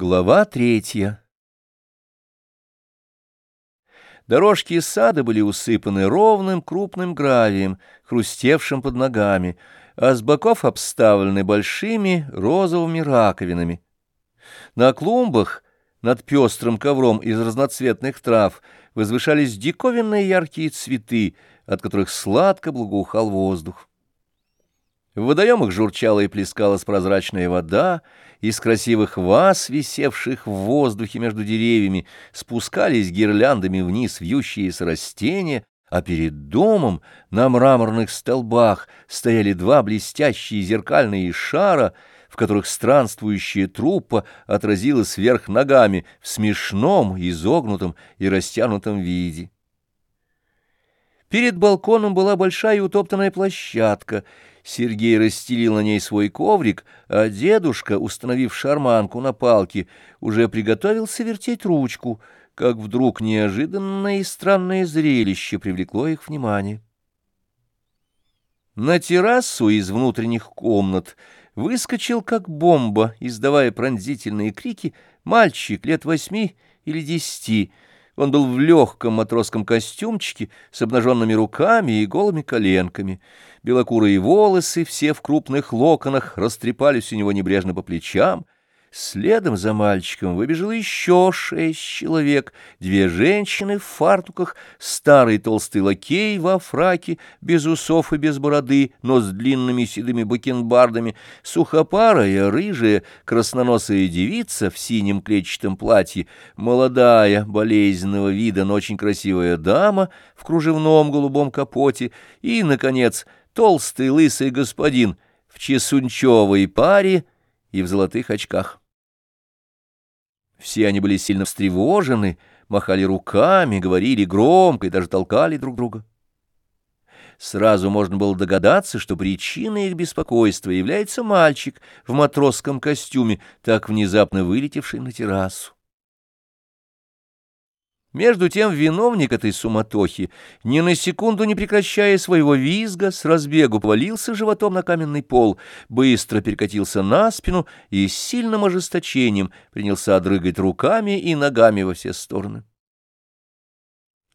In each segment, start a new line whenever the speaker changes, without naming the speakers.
Глава третья Дорожки сада были усыпаны ровным крупным гравием, хрустевшим под ногами, а с боков обставлены большими розовыми раковинами. На клумбах над пестрым ковром из разноцветных трав возвышались диковинные яркие цветы, от которых сладко благоухал воздух. В водоемах журчала и плескалась прозрачная вода, из красивых ваз, висевших в воздухе между деревьями, спускались гирляндами вниз вьющиеся растения, а перед домом на мраморных столбах стояли два блестящие зеркальные шара, в которых странствующая труппа отразилась вверх ногами в смешном, изогнутом и растянутом виде. Перед балконом была большая утоптанная площадка. Сергей расстелил на ней свой коврик, а дедушка, установив шарманку на палке, уже приготовился вертеть ручку, как вдруг неожиданное и странное зрелище привлекло их внимание. На террасу из внутренних комнат выскочил как бомба, издавая пронзительные крики, мальчик лет восьми или десяти, он был в легком матросском костюмчике с обнаженными руками и голыми коленками. Белокурые волосы, все в крупных локонах, растрепались у него небрежно по плечам — Следом за мальчиком выбежало еще шесть человек, две женщины в фартуках, старый толстый лакей во фраке, без усов и без бороды, но с длинными седыми бакенбардами, сухопарая, рыжая, красноносая девица в синем клетчатом платье, молодая, болезненного вида, но очень красивая дама в кружевном голубом капоте. И, наконец, толстый лысый господин в чесунчевой паре, и в золотых очках. Все они были сильно встревожены, махали руками, говорили громко и даже толкали друг друга. Сразу можно было догадаться, что причиной их беспокойства является мальчик в матросском костюме, так внезапно вылетевший на террасу. Между тем виновник этой суматохи, ни на секунду не прекращая своего визга, с разбегу повалился животом на каменный пол, быстро перекатился на спину и с сильным ожесточением принялся дрыгать руками и ногами во все стороны.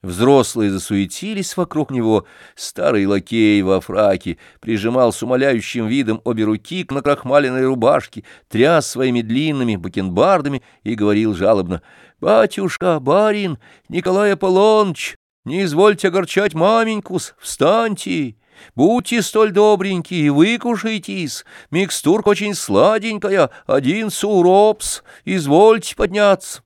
Взрослые засуетились вокруг него. Старый лакей во фраке прижимал с умоляющим видом обе руки к накрахмаленной рубашке, тряс своими длинными бакенбардами и говорил жалобно, «Батюшка, барин, Николай Аполлоныч, не извольте огорчать маменькус, встаньте!» Будьте столь добренькие, выкушайтесь, микстурка очень сладенькая, один суропс, извольте подняться.